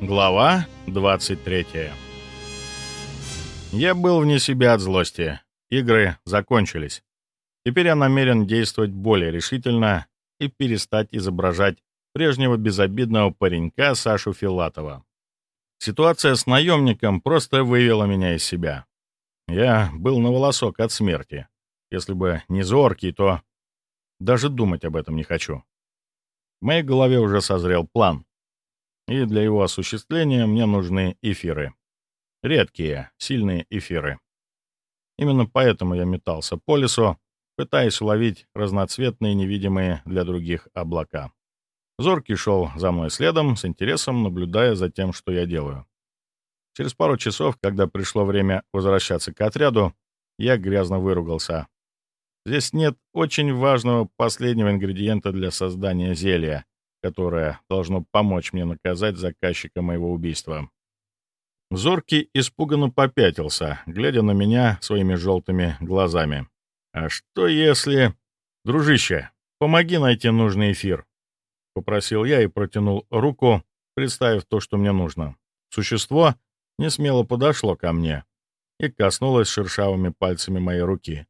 Глава 23 Я был вне себя от злости. Игры закончились. Теперь я намерен действовать более решительно и перестать изображать прежнего безобидного паренька Сашу Филатова. Ситуация с наемником просто вывела меня из себя. Я был на волосок от смерти. Если бы не зоркий, то даже думать об этом не хочу. В моей голове уже созрел план, и для его осуществления мне нужны эфиры. Редкие, сильные эфиры. Именно поэтому я метался по лесу, пытаясь уловить разноцветные невидимые для других облака. Зоркий шел за мной следом, с интересом наблюдая за тем, что я делаю. Через пару часов, когда пришло время возвращаться к отряду, я грязно выругался. Здесь нет очень важного последнего ингредиента для создания зелья, которое должно помочь мне наказать заказчика моего убийства. Зоркий испуганно попятился, глядя на меня своими желтыми глазами. «А что если...» «Дружище, помоги найти нужный эфир», — попросил я и протянул руку, представив то, что мне нужно. Существо не смело подошло ко мне и коснулось шершавыми пальцами моей руки.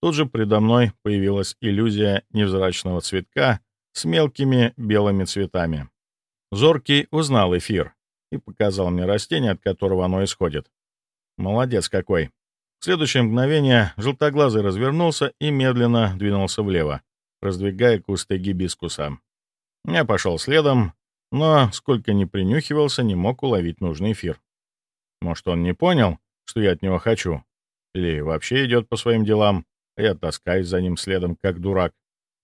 Тут же предо мной появилась иллюзия невзрачного цветка с мелкими белыми цветами. Зоркий узнал эфир и показал мне растение, от которого оно исходит. Молодец какой. В следующее мгновение желтоглазый развернулся и медленно двинулся влево, раздвигая кусты гибискуса. Я пошел следом, но, сколько ни принюхивался, не мог уловить нужный эфир. Может, он не понял, что я от него хочу? Или вообще идет по своим делам, а я таскаюсь за ним следом, как дурак.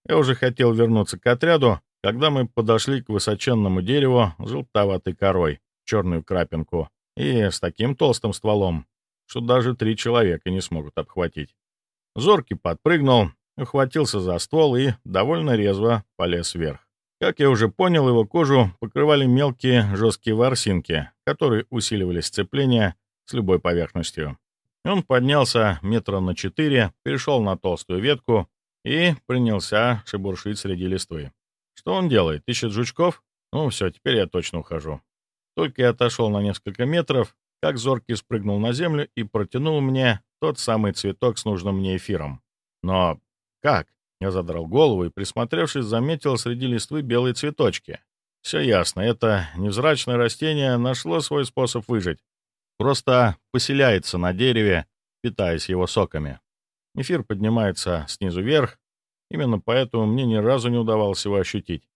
Я уже хотел вернуться к отряду, когда мы подошли к высоченному дереву с желтоватой корой, черную крапинку, и с таким толстым стволом, что даже три человека не смогут обхватить. Зоркий подпрыгнул, ухватился за ствол и довольно резво полез вверх. Как я уже понял, его кожу покрывали мелкие жесткие ворсинки, которые усиливали сцепление с любой поверхностью. Он поднялся метра на четыре, перешел на толстую ветку и принялся шебуршить среди листвы. Что он делает? Ищет жучков? Ну все, теперь я точно ухожу. Только я отошел на несколько метров, как зоркий спрыгнул на землю и протянул мне тот самый цветок с нужным мне эфиром. Но как? Я задрал голову и, присмотревшись, заметил среди листвы белые цветочки. Все ясно, это невзрачное растение нашло свой способ выжить. Просто поселяется на дереве, питаясь его соками. Эфир поднимается снизу вверх, именно поэтому мне ни разу не удавалось его ощутить.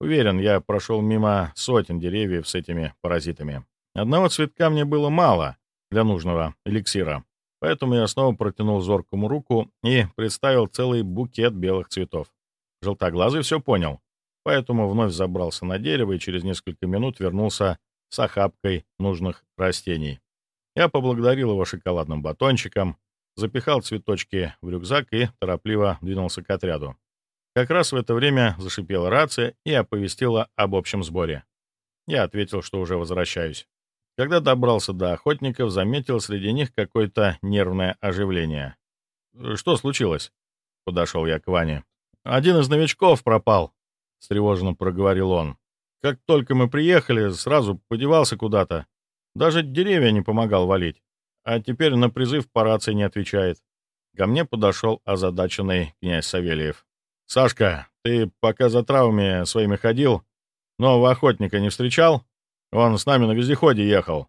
Уверен, я прошел мимо сотен деревьев с этими паразитами. Одного цветка мне было мало для нужного эликсира, поэтому я снова протянул зоркому руку и представил целый букет белых цветов. Желтоглазый все понял, поэтому вновь забрался на дерево и через несколько минут вернулся с охапкой нужных растений. Я поблагодарил его шоколадным батончиком, запихал цветочки в рюкзак и торопливо двинулся к отряду. Как раз в это время зашипела рация и оповестила об общем сборе. Я ответил, что уже возвращаюсь. Когда добрался до охотников, заметил среди них какое-то нервное оживление. «Что случилось?» — подошел я к Ване. «Один из новичков пропал», — встревоженно проговорил он. «Как только мы приехали, сразу подевался куда-то. Даже деревья не помогал валить. А теперь на призыв по рации не отвечает. Ко мне подошел озадаченный князь Савельев. «Сашка, ты пока за травами своими ходил, нового охотника не встречал? Он с нами на вездеходе ехал».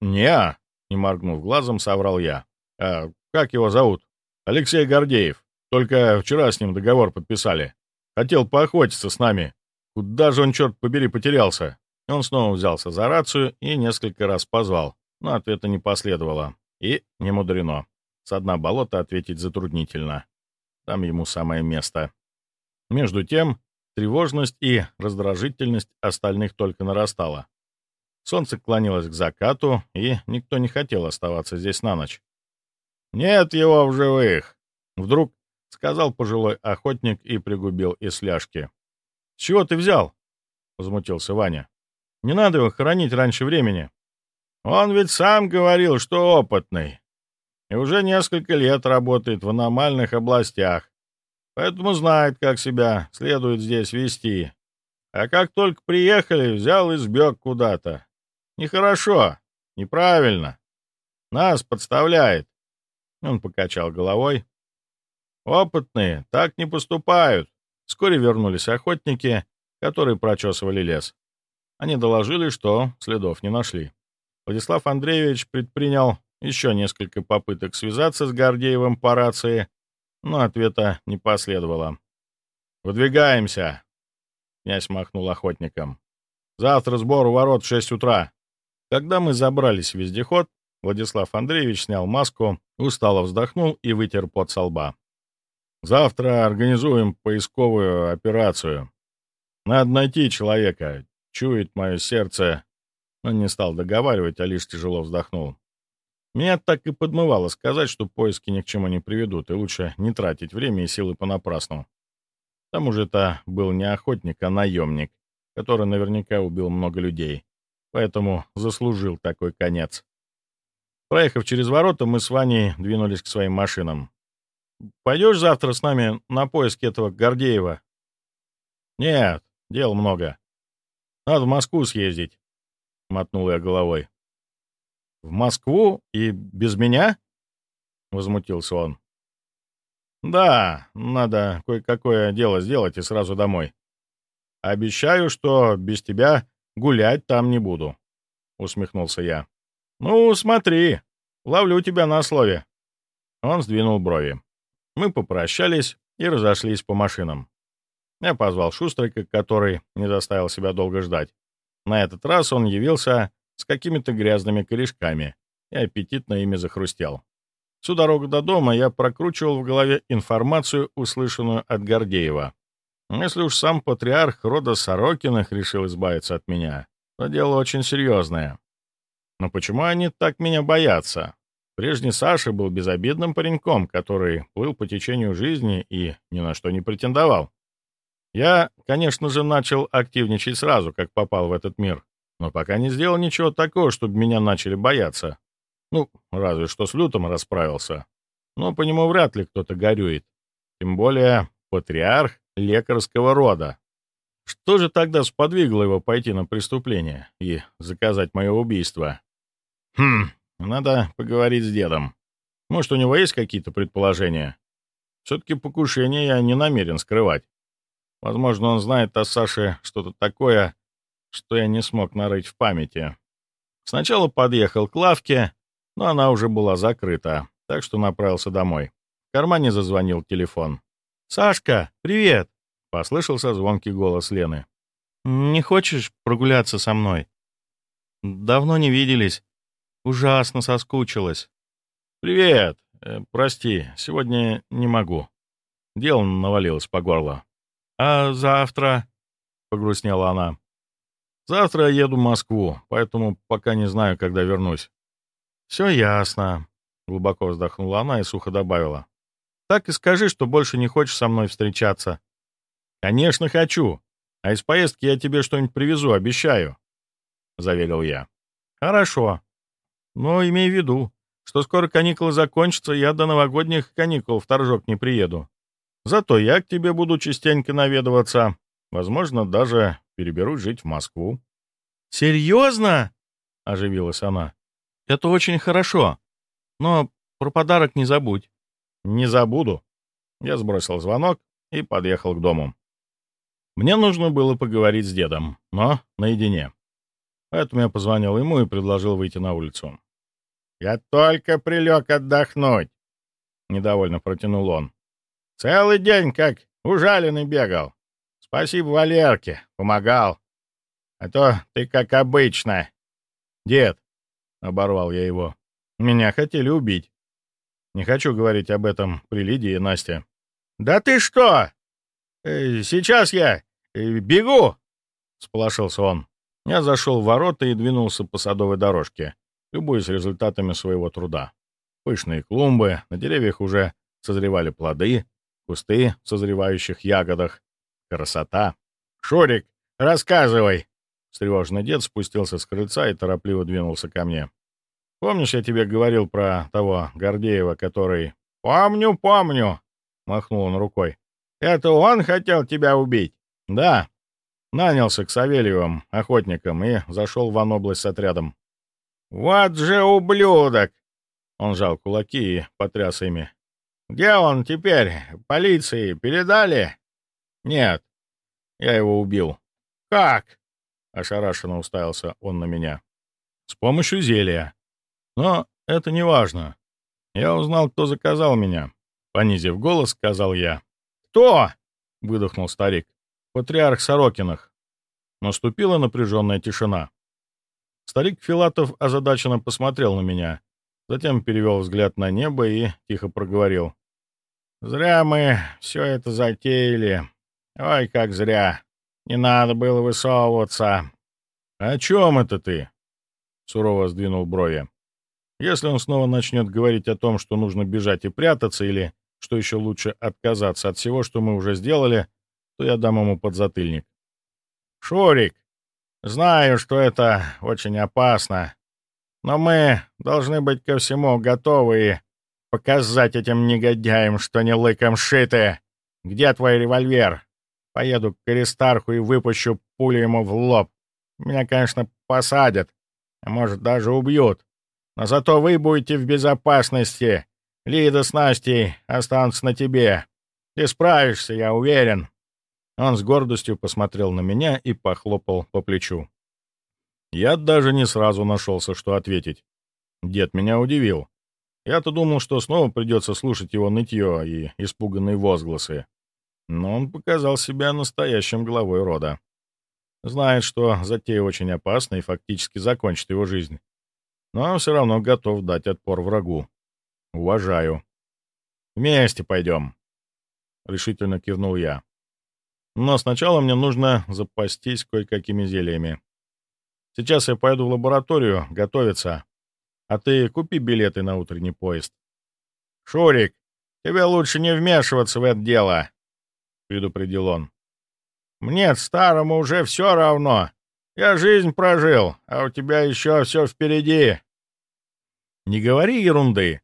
«Не-а», не моргнув глазом, соврал я. «А как его зовут?» «Алексей Гордеев. Только вчера с ним договор подписали. Хотел поохотиться с нами. Куда же он, черт побери, потерялся?» Он снова взялся за рацию и несколько раз позвал, но ответа не последовало. И не мудрено. С дна болота ответить затруднительно. Там ему самое место. Между тем, тревожность и раздражительность остальных только нарастала. Солнце клонилось к закату, и никто не хотел оставаться здесь на ночь. «Нет его в живых!» — вдруг сказал пожилой охотник и пригубил из фляжки. «С чего ты взял?» — возмутился Ваня. Не надо его хоронить раньше времени. Он ведь сам говорил, что опытный. И уже несколько лет работает в аномальных областях. Поэтому знает, как себя следует здесь вести. А как только приехали, взял и сбег куда-то. Нехорошо, неправильно. Нас подставляет. Он покачал головой. Опытные так не поступают. Вскоре вернулись охотники, которые прочесывали лес. Они доложили, что следов не нашли. Владислав Андреевич предпринял еще несколько попыток связаться с Гордеевым по рации, но ответа не последовало. «Выдвигаемся!» — князь махнул охотникам. «Завтра сбор у ворот в шесть утра». Когда мы забрались в вездеход, Владислав Андреевич снял маску, устало вздохнул и вытер пот со лба. «Завтра организуем поисковую операцию. Надо найти человека. Чует мое сердце». Он не стал договаривать, а лишь тяжело вздохнул. Меня так и подмывало сказать, что поиски ни к чему не приведут, и лучше не тратить время и силы понапрасну. К тому же это был не охотник, а наемник, который наверняка убил много людей, поэтому заслужил такой конец. Проехав через ворота, мы с Ваней двинулись к своим машинам. «Пойдешь завтра с нами на поиски этого Гордеева?» «Нет, дел много. Надо в Москву съездить», — мотнул я головой. «В Москву и без меня?» — возмутился он. «Да, надо кое-какое дело сделать и сразу домой. Обещаю, что без тебя гулять там не буду», — усмехнулся я. «Ну, смотри, ловлю тебя на слове». Он сдвинул брови. Мы попрощались и разошлись по машинам. Я позвал Шустрика, который не заставил себя долго ждать. На этот раз он явился с какими-то грязными корешками и аппетитно ими захрустел. Всю дорогу до дома я прокручивал в голове информацию, услышанную от Гордеева. Если уж сам патриарх рода Сорокиных решил избавиться от меня, то дело очень серьезное. Но почему они так меня боятся? Прежний Саша был безобидным пареньком, который плыл по течению жизни и ни на что не претендовал. Я, конечно же, начал активничать сразу, как попал в этот мир но пока не сделал ничего такого, чтобы меня начали бояться. Ну, разве что с Лютом расправился. Но по нему вряд ли кто-то горюет. Тем более патриарх лекарского рода. Что же тогда сподвигло его пойти на преступление и заказать мое убийство? Хм, надо поговорить с дедом. Может, у него есть какие-то предположения? Все-таки покушение я не намерен скрывать. Возможно, он знает о Саше что-то такое, что я не смог нарыть в памяти. Сначала подъехал к лавке, но она уже была закрыта, так что направился домой. В кармане зазвонил телефон. «Сашка, привет!» — послышался звонкий голос Лены. «Не хочешь прогуляться со мной? Давно не виделись. Ужасно соскучилась». «Привет! Э, прости, сегодня не могу. Дело навалилось по горло». «А завтра?» — погрустнела она. Завтра я еду в Москву, поэтому пока не знаю, когда вернусь. Все ясно. Глубоко вздохнула она и сухо добавила. Так и скажи, что больше не хочешь со мной встречаться. Конечно, хочу. А из поездки я тебе что-нибудь привезу, обещаю. Заверил я. Хорошо. Но имей в виду, что скоро каникулы закончатся, я до новогодних каникул в Торжок не приеду. Зато я к тебе буду частенько наведываться, возможно, даже переберусь жить в Москву». «Серьезно?» — оживилась она. «Это очень хорошо. Но про подарок не забудь». «Не забуду». Я сбросил звонок и подъехал к дому. Мне нужно было поговорить с дедом, но наедине. Поэтому я позвонил ему и предложил выйти на улицу. «Я только прилег отдохнуть», — недовольно протянул он. «Целый день как ужаленный бегал. Спасибо Валерке, помогал. А то ты как обычно. Дед, — оборвал я его, — меня хотели убить. Не хочу говорить об этом при Лидии и Насте. Да ты что? Э, сейчас я э, бегу, — сполошился он. Я зашел в ворота и двинулся по садовой дорожке, любуясь результатами своего труда. Пышные клумбы, на деревьях уже созревали плоды, кусты в созревающих ягодах, Красота! Шурик, рассказывай!» Встревоженный дед спустился с крыльца и торопливо двинулся ко мне. «Помнишь, я тебе говорил про того Гордеева, который...» «Помню, помню!» — махнул он рукой. «Это он хотел тебя убить?» «Да. Нанялся к Савельевым, охотникам, и зашел в область с отрядом. «Вот же ублюдок!» Он жал кулаки и потряс ими. «Где он теперь? Полиции передали?» «Нет, я его убил». «Как?» — ошарашенно уставился он на меня. «С помощью зелья. Но это не важно. Я узнал, кто заказал меня». Понизив голос, сказал я. «Кто?» — выдохнул старик. «Патриарх Сорокинах». Наступила напряженная тишина. Старик Филатов озадаченно посмотрел на меня, затем перевел взгляд на небо и тихо проговорил. «Зря мы все это затеяли. Ой, как зря. Не надо было высовываться». «О чем это ты?» — сурово сдвинул брови. «Если он снова начнет говорить о том, что нужно бежать и прятаться, или, что еще лучше, отказаться от всего, что мы уже сделали, то я дам ему подзатыльник». «Шурик, знаю, что это очень опасно, но мы должны быть ко всему готовы и показать этим негодяям, что не лыком шиты. Где твой револьвер? Поеду к Аристарху и выпущу пулю ему в лоб. Меня, конечно, посадят, а может, даже убьют. Но зато вы будете в безопасности. Лида с Настей останутся на тебе. Ты справишься, я уверен». Он с гордостью посмотрел на меня и похлопал по плечу. Я даже не сразу нашелся, что ответить. Дед меня удивил. Я-то думал, что снова придется слушать его нытье и испуганные возгласы. Но он показал себя настоящим главой рода. Знает, что затея очень опасна и фактически закончит его жизнь. Но все равно готов дать отпор врагу. Уважаю. «Вместе пойдем», — решительно кивнул я. «Но сначала мне нужно запастись кое-какими зельями. Сейчас я пойду в лабораторию готовиться, а ты купи билеты на утренний поезд». «Шурик, тебе лучше не вмешиваться в это дело», — предупредил он. «Мне, старому, уже все равно. Я жизнь прожил, а у тебя еще все впереди». «Не говори ерунды.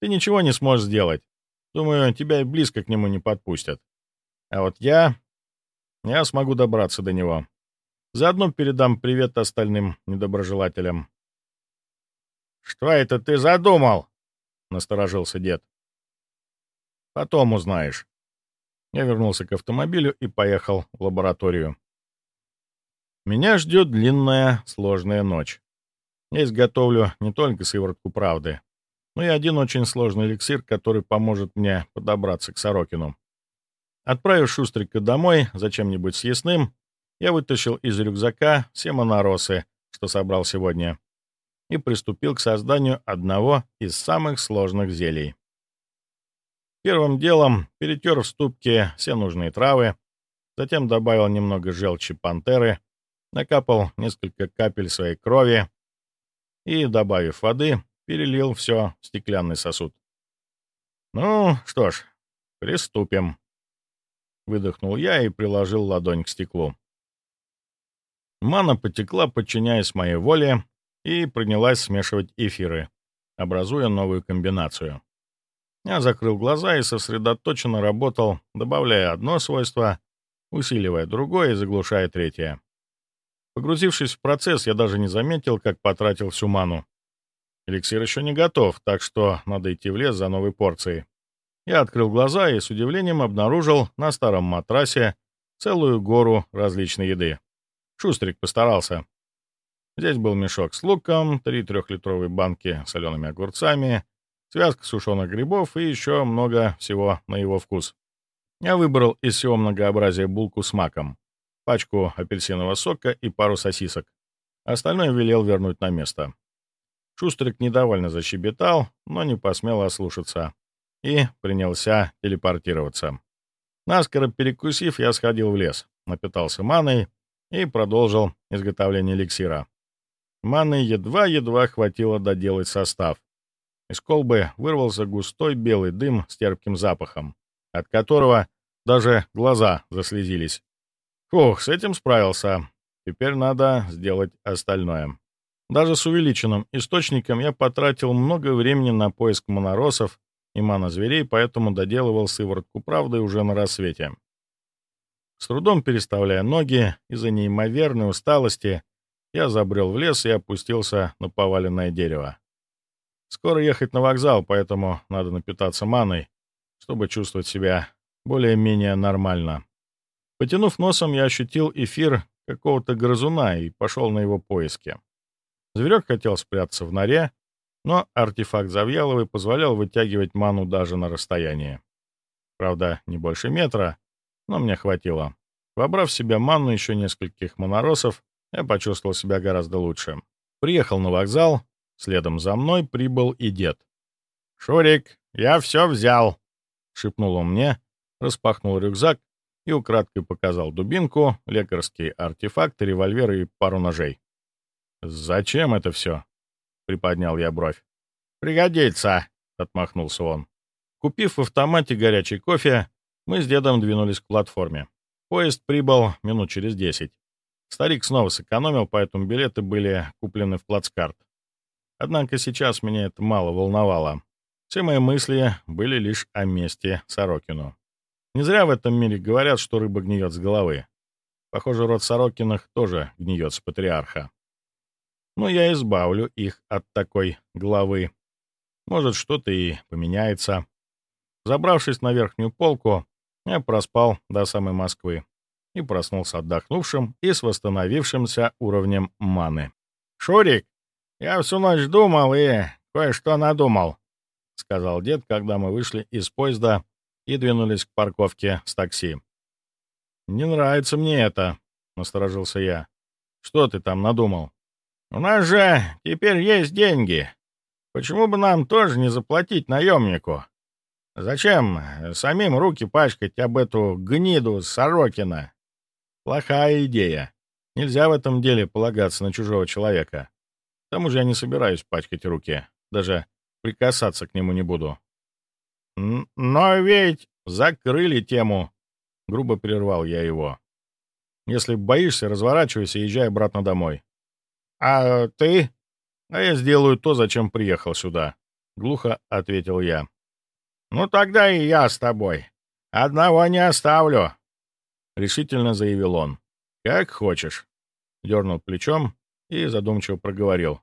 Ты ничего не сможешь сделать. Думаю, тебя и близко к нему не подпустят. А вот я... Я смогу добраться до него. Заодно передам привет остальным недоброжелателям». «Что это ты задумал?» — насторожился дед. «Потом узнаешь». Я вернулся к автомобилю и поехал в лабораторию. Меня ждет длинная, сложная ночь. Я изготовлю не только сыворотку правды, но и один очень сложный эликсир, который поможет мне подобраться к Сорокину. Отправив Шустрика домой за чем-нибудь съестным, я вытащил из рюкзака все моноросы, что собрал сегодня, и приступил к созданию одного из самых сложных зелий. Первым делом перетер в ступке все нужные травы, затем добавил немного желчи пантеры, накапал несколько капель своей крови и, добавив воды, перелил все в стеклянный сосуд. «Ну, что ж, приступим», — выдохнул я и приложил ладонь к стеклу. Мана потекла, подчиняясь моей воле, и принялась смешивать эфиры, образуя новую комбинацию. Я закрыл глаза и сосредоточенно работал, добавляя одно свойство, усиливая другое и заглушая третье. Погрузившись в процесс, я даже не заметил, как потратил всю ману. Эликсир еще не готов, так что надо идти в лес за новой порцией. Я открыл глаза и с удивлением обнаружил на старом матрасе целую гору различной еды. Шустрик постарался. Здесь был мешок с луком, три трехлитровые банки с солеными огурцами, связка сушеных грибов и еще много всего на его вкус. Я выбрал из всего многообразия булку с маком, пачку апельсинового сока и пару сосисок. Остальное велел вернуть на место. Шустрик недовольно защебетал, но не посмел ослушаться и принялся телепортироваться. Наскоро перекусив, я сходил в лес, напитался маной и продолжил изготовление эликсира. Маны едва-едва хватило доделать состав, из колбы вырвался густой белый дым с терпким запахом, от которого даже глаза заслезились. Фух, с этим справился. Теперь надо сделать остальное. Даже с увеличенным источником я потратил много времени на поиск моноросов и манозверей, поэтому доделывал сыворотку правды уже на рассвете. С трудом переставляя ноги из-за неимоверной усталости, я забрел в лес и опустился на поваленное дерево. Скоро ехать на вокзал, поэтому надо напитаться маной, чтобы чувствовать себя более-менее нормально. Потянув носом, я ощутил эфир какого-то грызуна и пошел на его поиски. Зверек хотел спрятаться в норе, но артефакт Завьяловой позволял вытягивать ману даже на расстоянии. Правда, не больше метра, но мне хватило. Вобрав в себя манну еще нескольких моноросов, я почувствовал себя гораздо лучше. Приехал на вокзал, следом за мной прибыл и дед. «Шурик, я все взял!» — шепнул он мне, распахнул рюкзак и украдкой показал дубинку, лекарский артефакт, револьвер и пару ножей. «Зачем это все?» — приподнял я бровь. «Пригодится!» — отмахнулся он. Купив в автомате горячий кофе, мы с дедом двинулись к платформе. Поезд прибыл минут через десять. Старик снова сэкономил, поэтому билеты были куплены в плацкарт. Однако сейчас меня это мало волновало. Все мои мысли были лишь о месте Сорокину. Не зря в этом мире говорят, что рыба гниет с головы. Похоже, род Сорокиных тоже гниет с патриарха. Но я избавлю их от такой головы. Может, что-то и поменяется. Забравшись на верхнюю полку, я проспал до самой Москвы и проснулся отдохнувшим и с восстановившимся уровнем маны. «Шурик, я всю ночь думал и кое-что надумал», — сказал дед, когда мы вышли из поезда и двинулись к парковке с такси. «Не нравится мне это», — насторожился я. «Что ты там надумал?» «У нас же теперь есть деньги. Почему бы нам тоже не заплатить наемнику? Зачем самим руки пачкать об эту гниду Сорокина? Плохая идея. Нельзя в этом деле полагаться на чужого человека. К тому же я не собираюсь пачкать руки. Даже прикасаться к нему не буду. «Но ведь закрыли тему!» — грубо прервал я его. «Если боишься, разворачивайся и езжай обратно домой». «А ты?» «А я сделаю то, зачем приехал сюда», — глухо ответил я. «Ну тогда и я с тобой. Одного не оставлю», — решительно заявил он. «Как хочешь», — дернул плечом и задумчиво проговорил.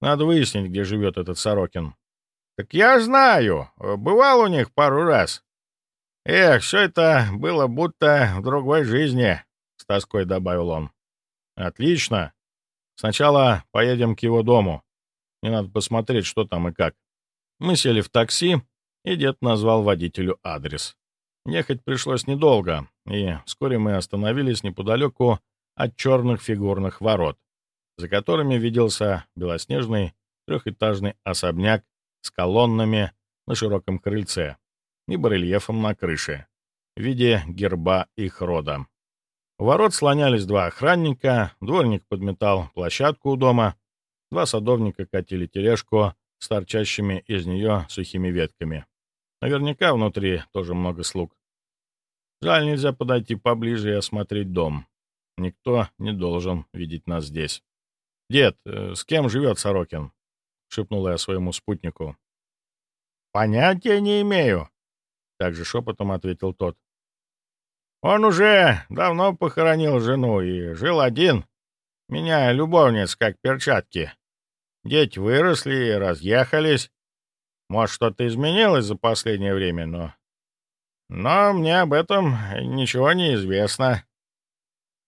«Надо выяснить, где живет этот Сорокин». «Так я знаю. Бывал у них пару раз. Эх, все это было будто в другой жизни», — с тоской добавил он. «Отлично. Сначала поедем к его дому. Мне надо посмотреть, что там и как». Мы сели в такси, и дед назвал водителю адрес. Ехать пришлось недолго, и вскоре мы остановились неподалеку от черных фигурных ворот, за которыми виделся белоснежный трехэтажный особняк с колоннами на широком крыльце и барельефом на крыше в виде герба их рода. У ворот слонялись два охранника, дворник подметал площадку у дома, два садовника катили тележку с торчащими из нее сухими ветками. Наверняка внутри тоже много слуг. Жаль, нельзя подойти поближе и осмотреть дом. Никто не должен видеть нас здесь. «Дед, э, с кем живет Сорокин?» — шепнул я своему спутнику. «Понятия не имею», — также шепотом ответил тот. «Он уже давно похоронил жену и жил один, меня любовниц как перчатки. Дети выросли и разъехались. Может, что-то изменилось за последнее время, но... Но мне об этом ничего не известно».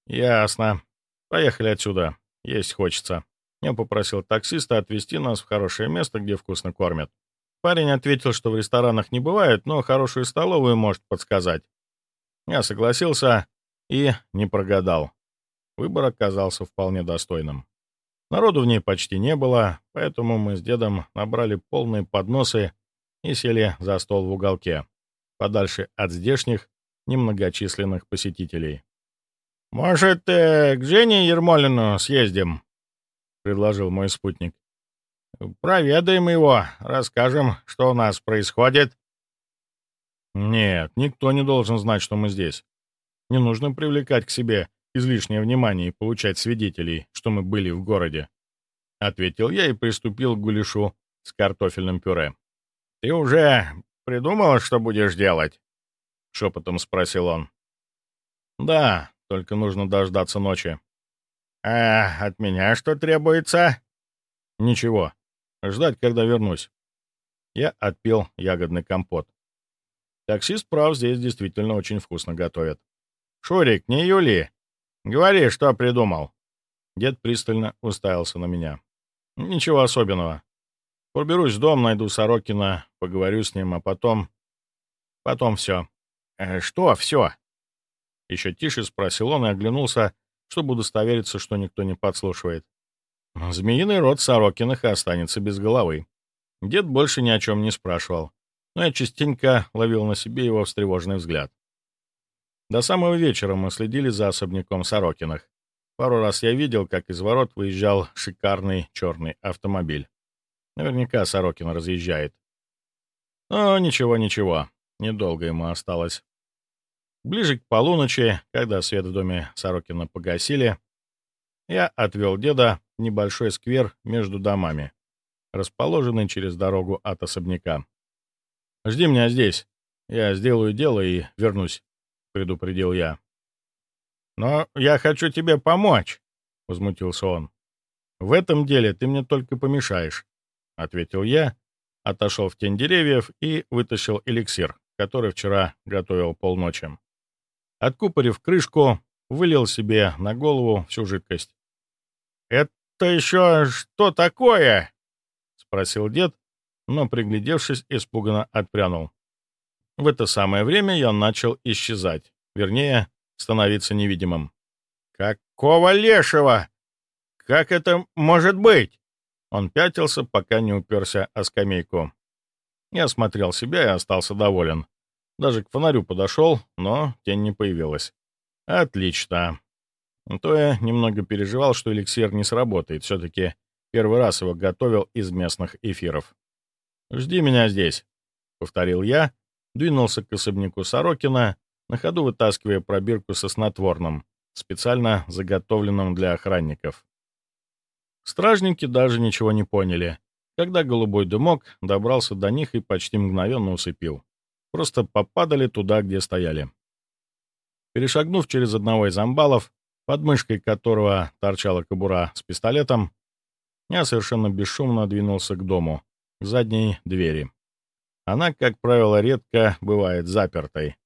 «Ясно. Поехали отсюда. Есть хочется». Я попросил таксиста отвезти нас в хорошее место, где вкусно кормят. Парень ответил, что в ресторанах не бывает, но хорошую столовую может подсказать. Я согласился и не прогадал. Выбор оказался вполне достойным. Народу в ней почти не было, поэтому мы с дедом набрали полные подносы и сели за стол в уголке, подальше от здешних немногочисленных посетителей. «Может, э, к Жене Ермолину съездим?» — предложил мой спутник. «Проведаем его, расскажем, что у нас происходит». «Нет, никто не должен знать, что мы здесь. Не нужно привлекать к себе излишнее внимание и получать свидетелей, что мы были в городе», — ответил я и приступил к гуляшу с картофельным пюре. «Ты уже придумал, что будешь делать?» — шепотом спросил он. «Да, только нужно дождаться ночи». «А от меня что требуется?» «Ничего. Ждать, когда вернусь». Я отпил ягодный компот. Таксист прав, здесь действительно очень вкусно готовят. «Шурик, не Юли. Говори, что придумал». Дед пристально уставился на меня. «Ничего особенного. Проберусь в дом, найду Сорокина, поговорю с ним, а потом... Потом все». «Э, «Что все?» Еще тише спросил он и оглянулся, чтобы удостовериться, что никто не подслушивает. Змеиный род Сорокиных останется без головы. Дед больше ни о чем не спрашивал, но я частенько ловил на себе его встревоженный взгляд. До самого вечера мы следили за особняком Сорокиных. Пару раз я видел, как из ворот выезжал шикарный черный автомобиль. Наверняка Сорокин разъезжает. Но ничего, ничего, недолго ему осталось. Ближе к полуночи, когда свет в доме Сорокина погасили, я отвел деда в небольшой сквер между домами, расположенный через дорогу от особняка. «Жди меня здесь. Я сделаю дело и вернусь», — предупредил я. «Но я хочу тебе помочь», — возмутился он. «В этом деле ты мне только помешаешь», — ответил я, отошел в тень деревьев и вытащил эликсир, который вчера готовил полночи. Откупорив крышку, вылил себе на голову всю жидкость. «Это еще что такое?» — спросил дед, но, приглядевшись, испуганно отпрянул. В это самое время я начал исчезать, вернее, становиться невидимым. «Какого лешего? Как это может быть?» Он пятился, пока не уперся о скамейку. Я осмотрел себя и остался доволен. Даже к фонарю подошел, но тень не появилась. Отлично. То я немного переживал, что эликсир не сработает. Все-таки первый раз его готовил из местных эфиров. «Жди меня здесь», — повторил я, двинулся к особняку Сорокина, на ходу вытаскивая пробирку со снотворным, специально заготовленным для охранников. Стражники даже ничего не поняли, когда голубой дымок добрался до них и почти мгновенно усыпил просто попадали туда, где стояли. Перешагнув через одного из амбалов, под мышкой которого торчала кобура с пистолетом, я совершенно бесшумно двинулся к дому, к задней двери. Она, как правило, редко бывает запертой,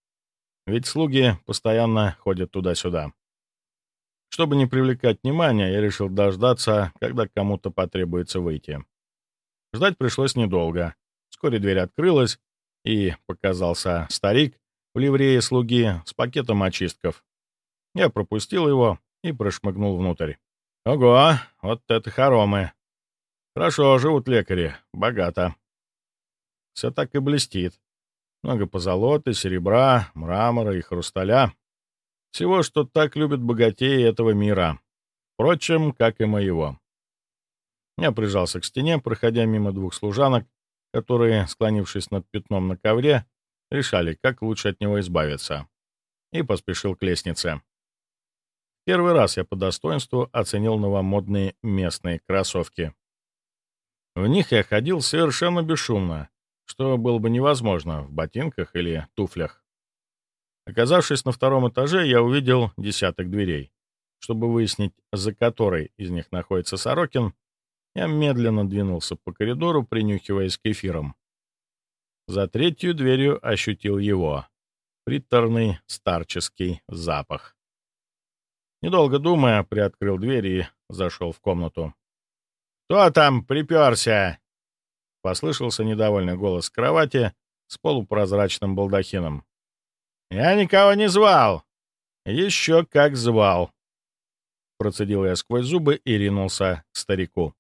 ведь слуги постоянно ходят туда-сюда. Чтобы не привлекать внимания, я решил дождаться, когда кому-то потребуется выйти. Ждать пришлось недолго. Вскоре дверь открылась, и показался старик в ливрее слуги с пакетом очистков. Я пропустил его и прошмыгнул внутрь. Ого, вот это хоромы. Хорошо живут лекари, богато. Все так и блестит. Много позолоты, серебра, мрамора и хрусталя. Всего, что так любят богатеи этого мира. Впрочем, как и моего. Я прижался к стене, проходя мимо двух служанок, которые, склонившись над пятном на ковре, решали, как лучше от него избавиться, и поспешил к лестнице. Первый раз я по достоинству оценил новомодные местные кроссовки. В них я ходил совершенно бесшумно, что было бы невозможно в ботинках или туфлях. Оказавшись на втором этаже, я увидел десяток дверей. Чтобы выяснить, за которой из них находится Сорокин, я медленно двинулся по коридору, принюхиваясь к эфирам. За третью дверью ощутил его. Приторный старческий запах. Недолго думая, приоткрыл дверь и зашел в комнату. «Кто там приперся?» Послышался недовольный голос кровати с полупрозрачным балдахином. «Я никого не звал!» «Еще как звал!» Процедил я сквозь зубы и ринулся к старику.